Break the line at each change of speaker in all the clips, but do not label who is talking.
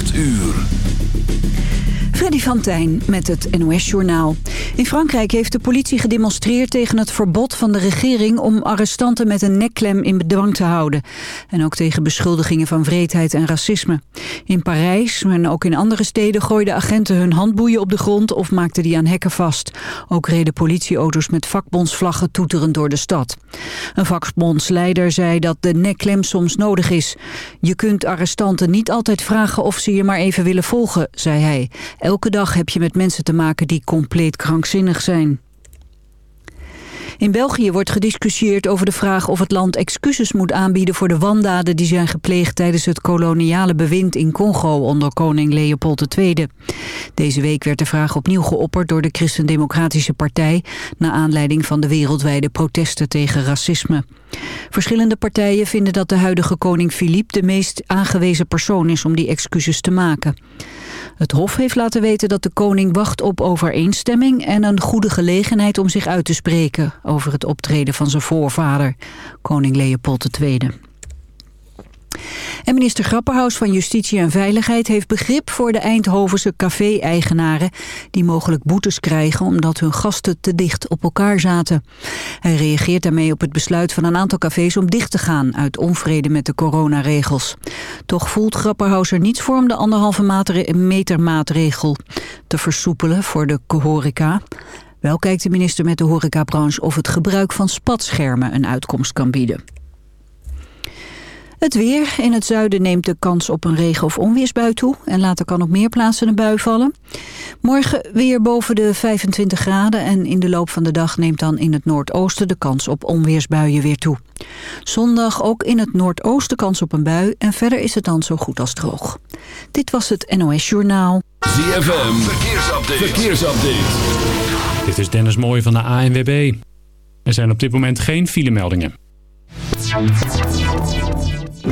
8 uur.
Freddy van Tijn met het NOS-journaal. In Frankrijk heeft de politie gedemonstreerd tegen het verbod van de regering... om arrestanten met een nekklem in bedwang te houden. En ook tegen beschuldigingen van vreedheid en racisme. In Parijs, en ook in andere steden... gooiden agenten hun handboeien op de grond of maakten die aan hekken vast. Ook reden politieauto's met vakbondsvlaggen toeterend door de stad. Een vakbondsleider zei dat de nekklem soms nodig is. Je kunt arrestanten niet altijd vragen of ze je maar even willen volgen, zei hij. Elke dag heb je met mensen te maken die compleet krankzinnig zijn. In België wordt gediscussieerd over de vraag of het land excuses moet aanbieden voor de wandaden die zijn gepleegd tijdens het koloniale bewind in Congo onder koning Leopold II. Deze week werd de vraag opnieuw geopperd door de Christen-Democratische Partij na aanleiding van de wereldwijde protesten tegen racisme. Verschillende partijen vinden dat de huidige koning Philippe de meest aangewezen persoon is om die excuses te maken. Het Hof heeft laten weten dat de koning wacht op overeenstemming en een goede gelegenheid om zich uit te spreken over het optreden van zijn voorvader, koning Leopold II. En minister Grapperhaus van Justitie en Veiligheid heeft begrip voor de Eindhovense café-eigenaren die mogelijk boetes krijgen omdat hun gasten te dicht op elkaar zaten. Hij reageert daarmee op het besluit van een aantal cafés om dicht te gaan uit onvrede met de coronaregels. Toch voelt Grapperhaus er niets voor om de anderhalve meter maatregel te versoepelen voor de horeca. Wel kijkt de minister met de horecabranche of het gebruik van spatschermen een uitkomst kan bieden. Het weer. In het zuiden neemt de kans op een regen- of onweersbui toe. En later kan op meer plaatsen een bui vallen. Morgen weer boven de 25 graden. En in de loop van de dag neemt dan in het noordoosten de kans op onweersbuien weer toe. Zondag ook in het noordoosten kans op een bui. En verder is het dan zo goed als droog. Dit was het NOS Journaal.
ZFM. Verkeersupdate. Verkeersupdate.
Dit is Dennis Mooij van de ANWB. Er zijn op dit moment geen filemeldingen.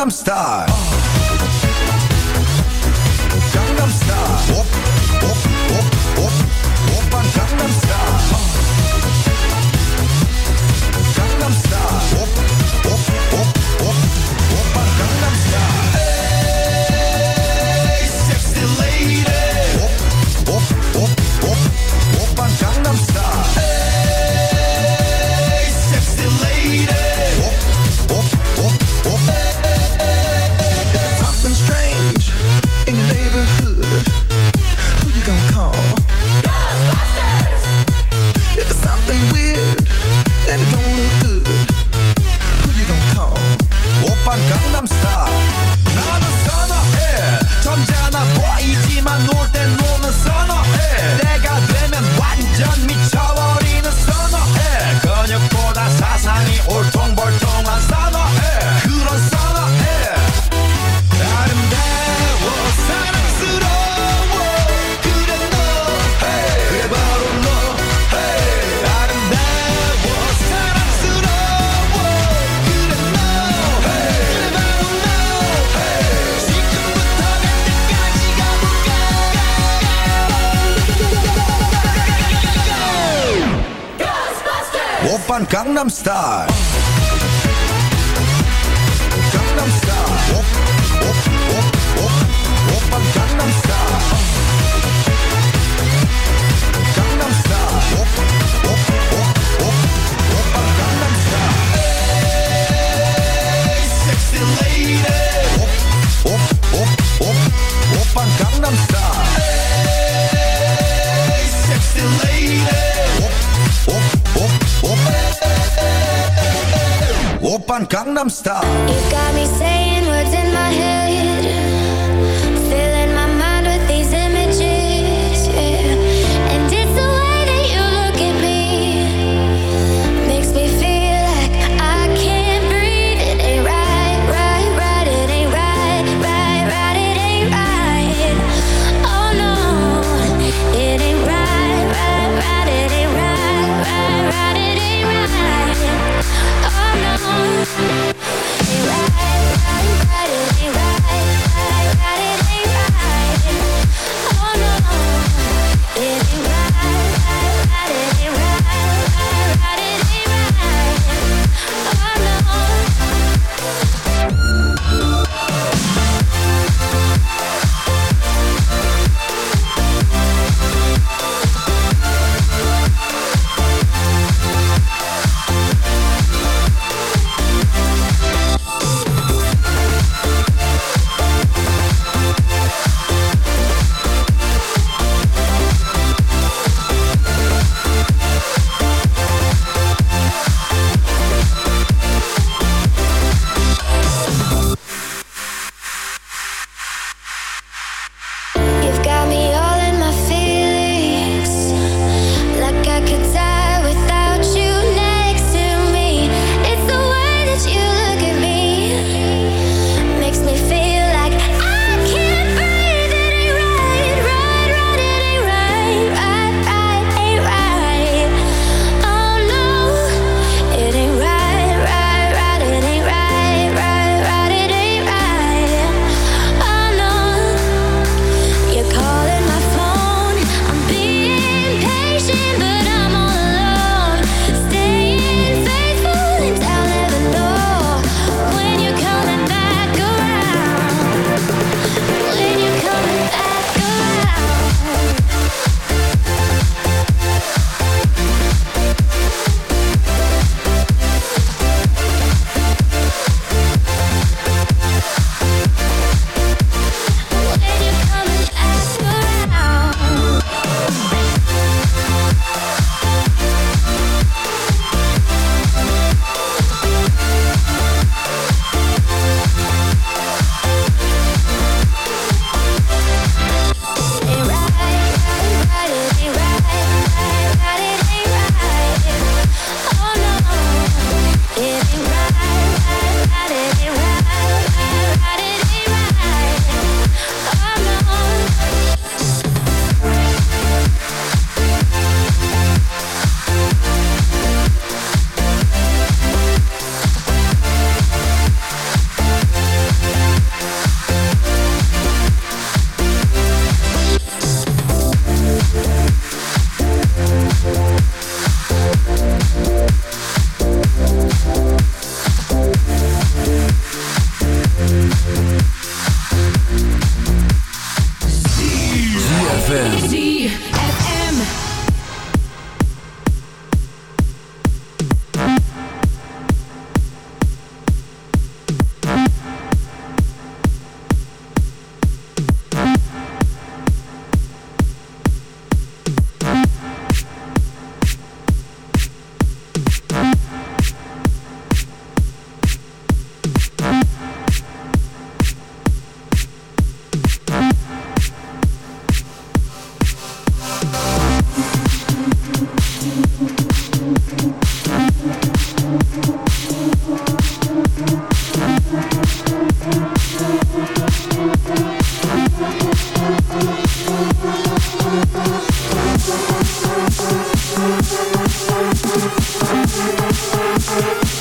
I'm
star.
Oppan Gangnam Gangnam.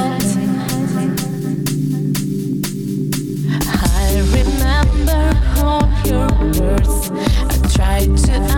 I remember all your words. I tried to